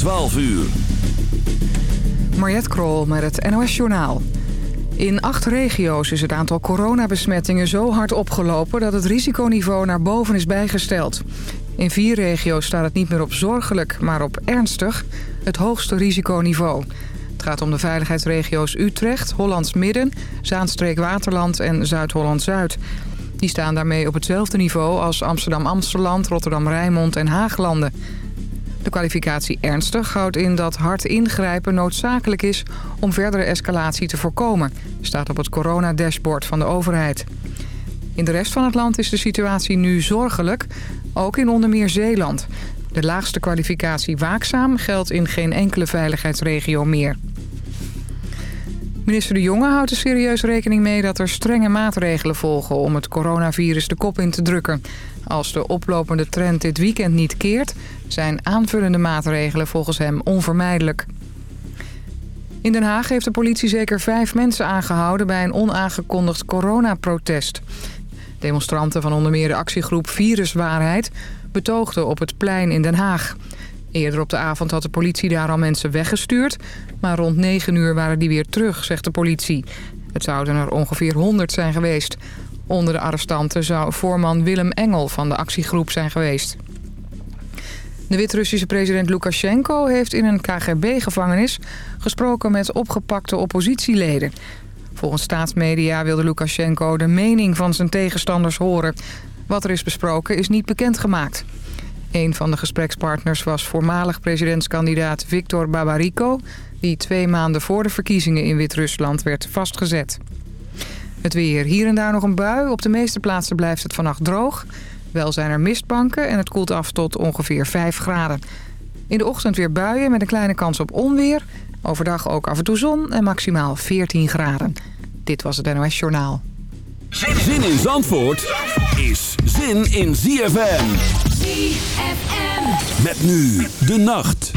12 uur. Mariette Krol met het NOS Journaal. In acht regio's is het aantal coronabesmettingen zo hard opgelopen... dat het risiconiveau naar boven is bijgesteld. In vier regio's staat het niet meer op zorgelijk, maar op ernstig... het hoogste risiconiveau. Het gaat om de veiligheidsregio's Utrecht, Hollands Midden... Zaanstreek-Waterland en Zuid-Holland-Zuid... Die staan daarmee op hetzelfde niveau als Amsterdam-Amsteland, Rotterdam-Rijnmond en Haaglanden. De kwalificatie ernstig houdt in dat hard ingrijpen noodzakelijk is om verdere escalatie te voorkomen, staat op het coronadashboard van de overheid. In de rest van het land is de situatie nu zorgelijk, ook in onder meer Zeeland. De laagste kwalificatie waakzaam geldt in geen enkele veiligheidsregio meer. Minister De Jonge houdt er serieus rekening mee dat er strenge maatregelen volgen om het coronavirus de kop in te drukken. Als de oplopende trend dit weekend niet keert, zijn aanvullende maatregelen volgens hem onvermijdelijk. In Den Haag heeft de politie zeker vijf mensen aangehouden bij een onaangekondigd coronaprotest. Demonstranten van onder meer de actiegroep Viruswaarheid betoogden op het plein in Den Haag. Eerder op de avond had de politie daar al mensen weggestuurd... maar rond 9 uur waren die weer terug, zegt de politie. Het zouden er ongeveer 100 zijn geweest. Onder de arrestanten zou voorman Willem Engel van de actiegroep zijn geweest. De Wit-Russische president Lukashenko heeft in een KGB-gevangenis... gesproken met opgepakte oppositieleden. Volgens staatsmedia wilde Lukashenko de mening van zijn tegenstanders horen. Wat er is besproken is niet bekendgemaakt. Een van de gesprekspartners was voormalig presidentskandidaat Viktor Babariko... die twee maanden voor de verkiezingen in Wit-Rusland werd vastgezet. Het weer. Hier en daar nog een bui. Op de meeste plaatsen blijft het vannacht droog. Wel zijn er mistbanken en het koelt af tot ongeveer 5 graden. In de ochtend weer buien met een kleine kans op onweer. Overdag ook af en toe zon en maximaal 14 graden. Dit was het NOS Journaal. Zin in Zandvoort is zin in ZFM. ZFM. Met nu de nacht.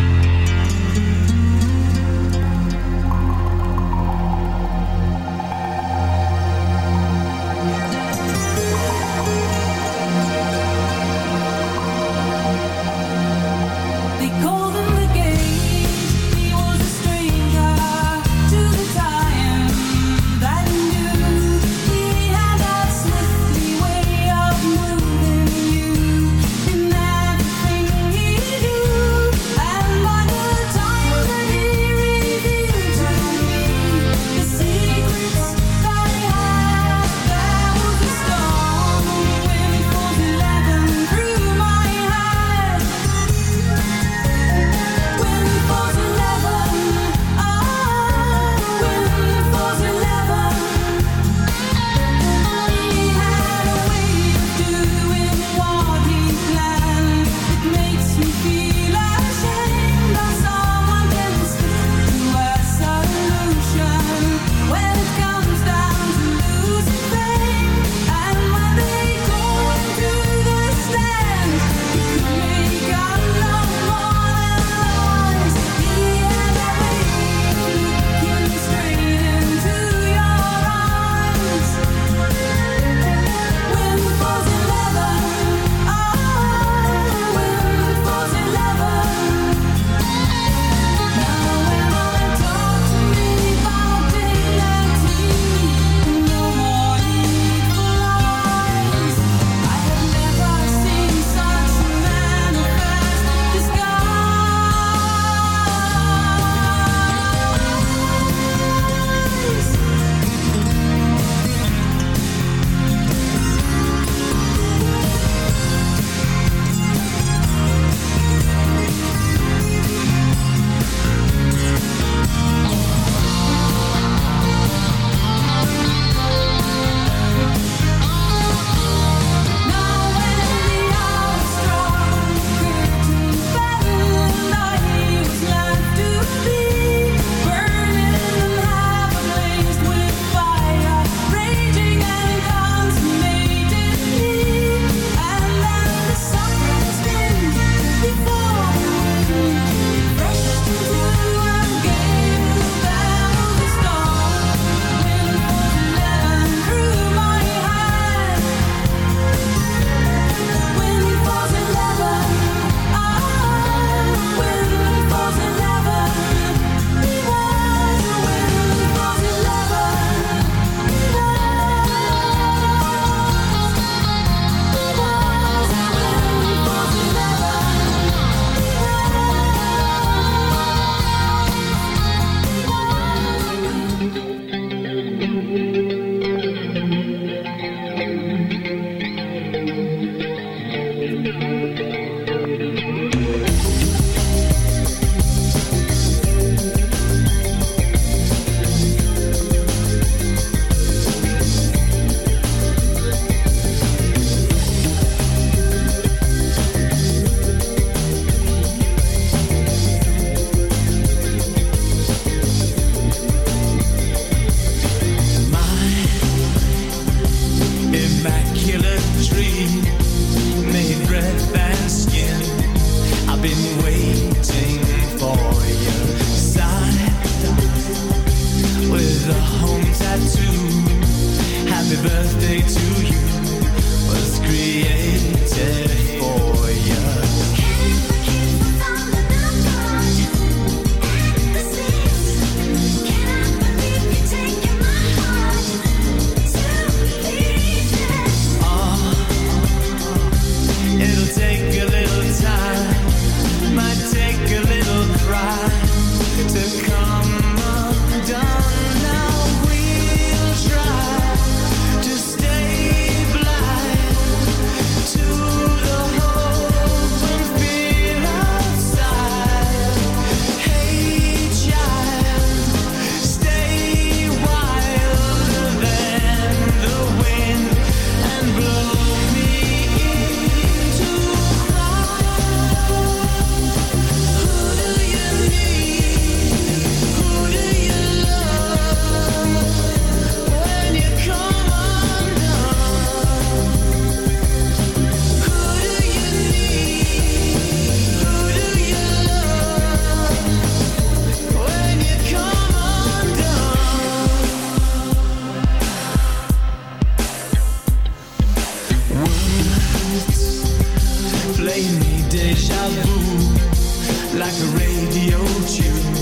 like a radio tune.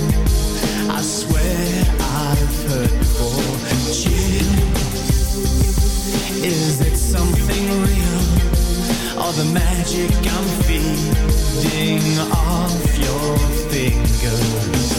I swear I've heard before. Chill, is it something real? Or the magic I'm feeding off your fingers?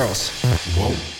Girls. So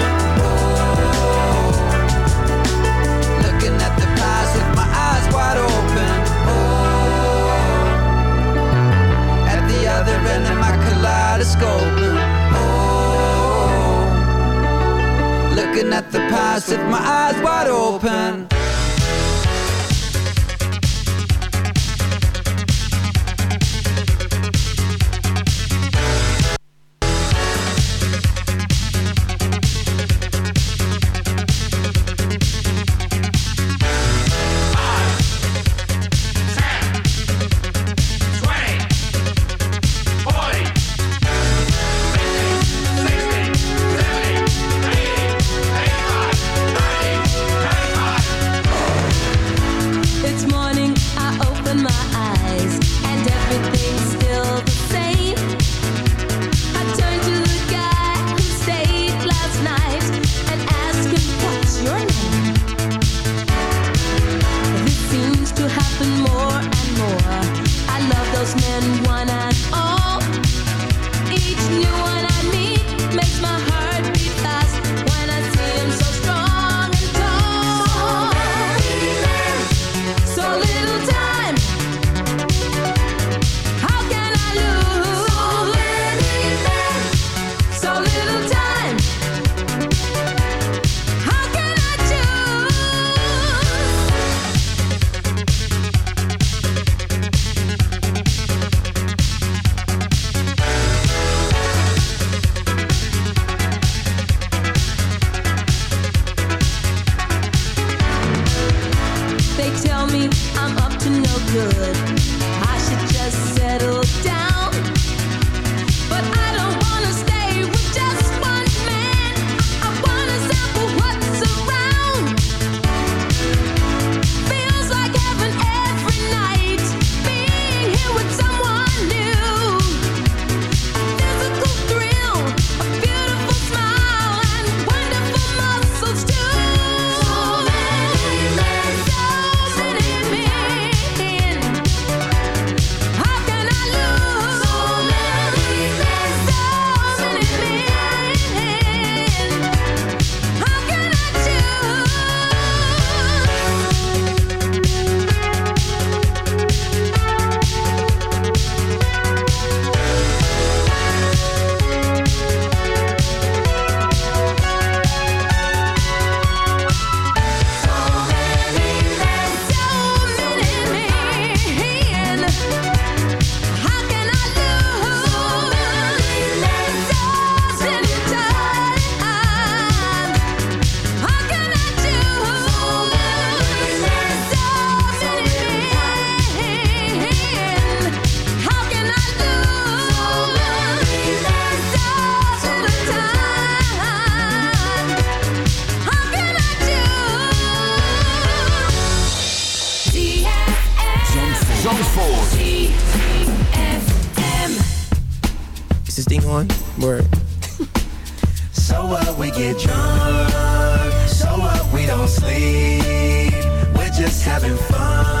staring at my kaleidoscope. Oh, looking at the past with my eyes wide open. Is this thing on? Word. So what we get drunk, so what we don't sleep. We're just having fun.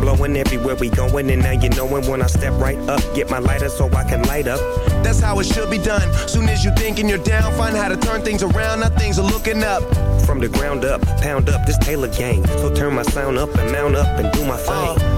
Blowing everywhere we going, and now you knowin' when I step right up. Get my lighter so I can light up. That's how it should be done. Soon as you thinking you're down, find how to turn things around. Now things are looking up. From the ground up, pound up this Taylor gang. So turn my sound up and mount up and do my thing. Uh,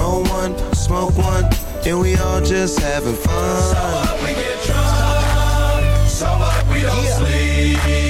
Roll one, smoke one, and we all just having fun. So what we get drunk, so what we don't sleep.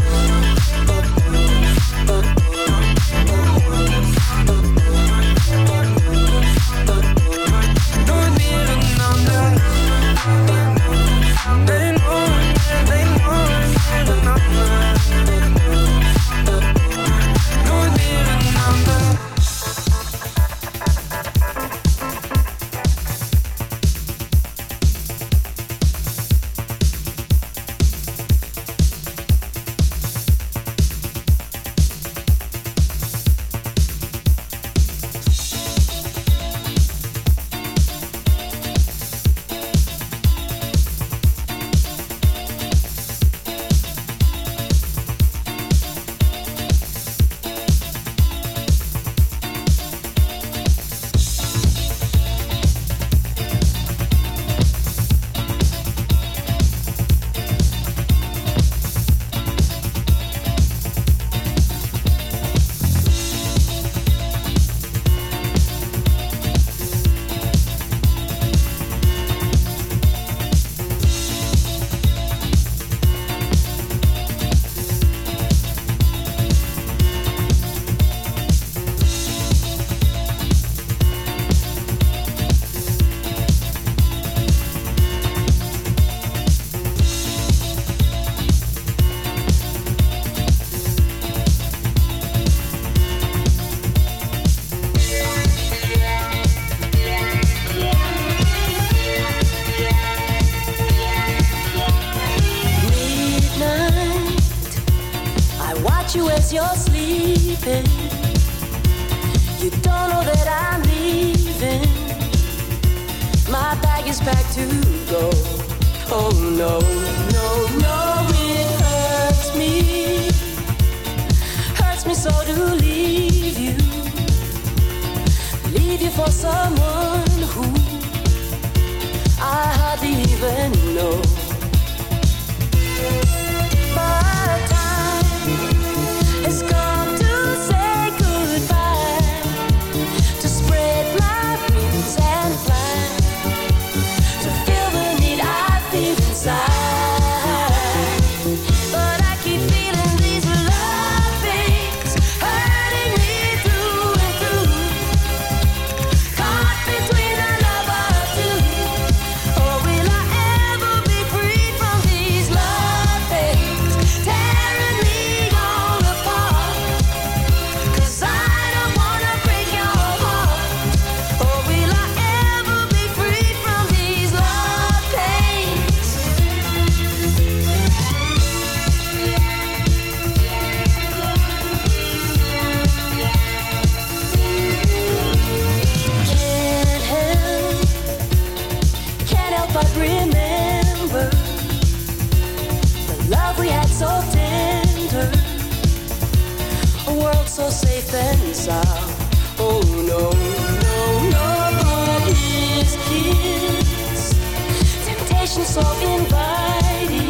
So inviting,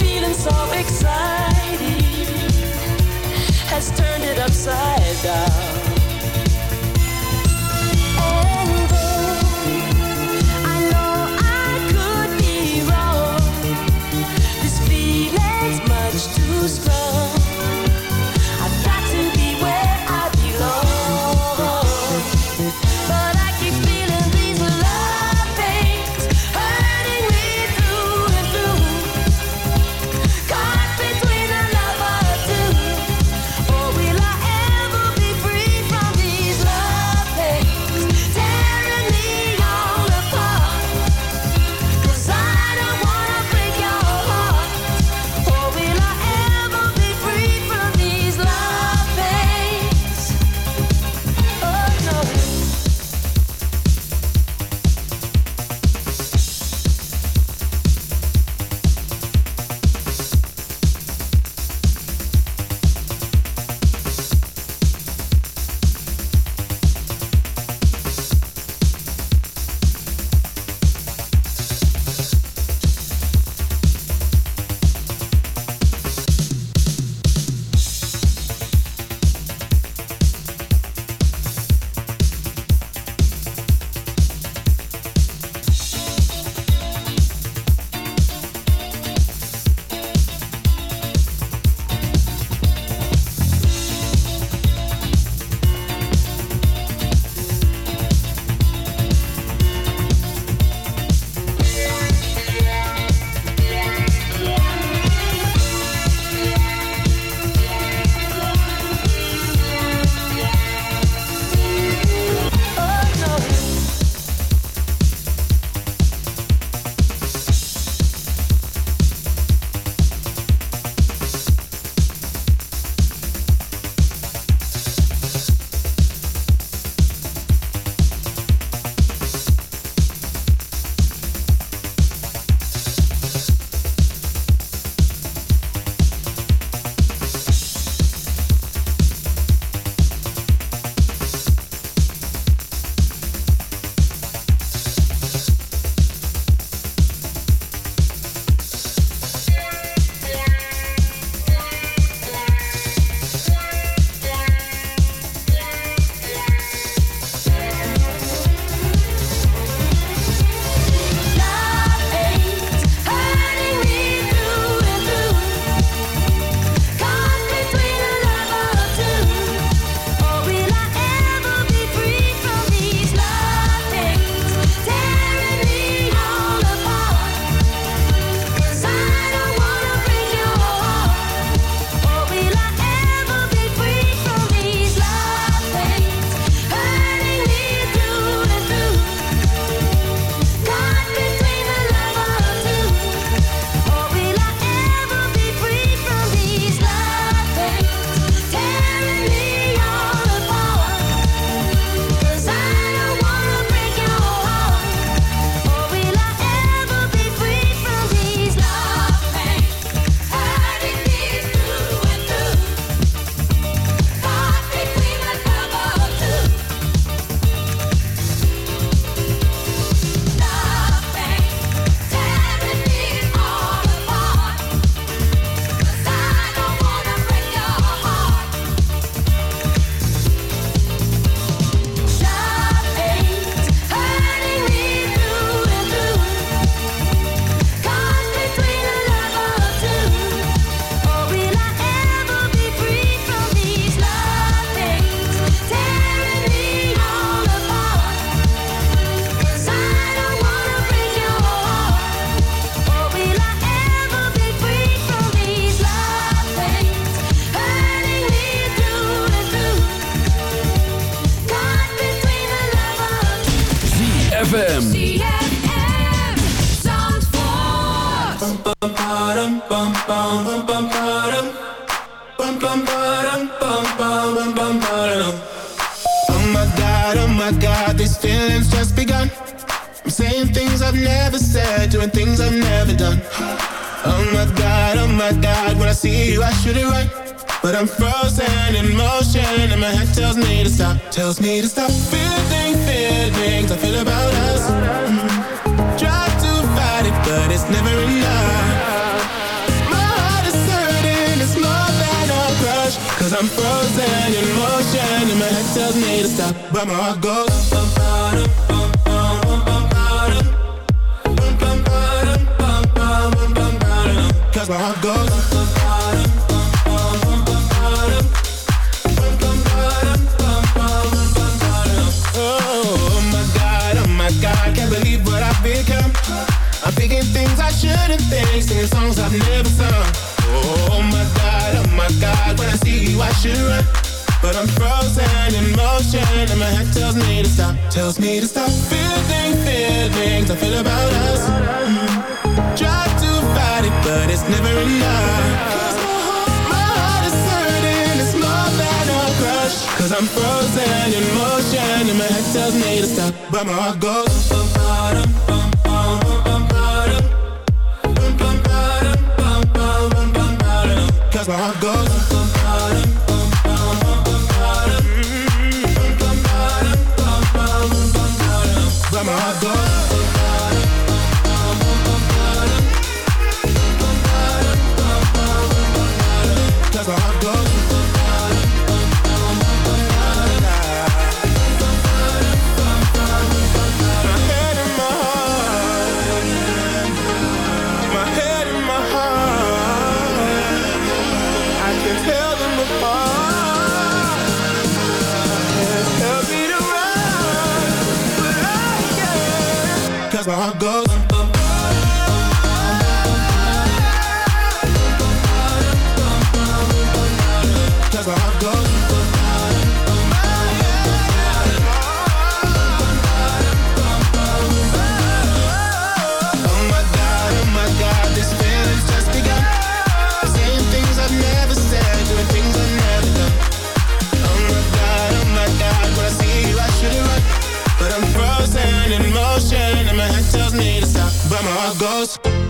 feeling so exciting, has turned it upside down. that's my. God, can't believe what I've become. I'm thinking things I shouldn't think, singing songs I've never sung. Oh my God, oh my God, when I see you I should run, but I'm frozen in motion, and my head tells me to stop, tells me to stop. Feeling feelings I feel about us. Try to fight it, but it's never enough. My heart is hurting, it's more than a crush. Cause I'm frozen in motion and my tells me to stop But Cause my heart goes. heart goes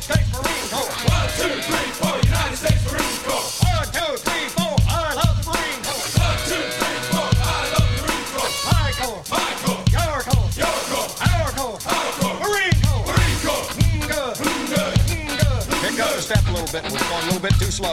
One, two, three, four, United States Marine Corps. One, two, three, four, I love the Marine Corps. One, two, three, four, I love the Marine Corps. My Corps. My Corps. Your Corps. Marine Corps. Marine Corps. Mm, good. Mm, good. Pick up the step a little bit. We're going a little bit too slow.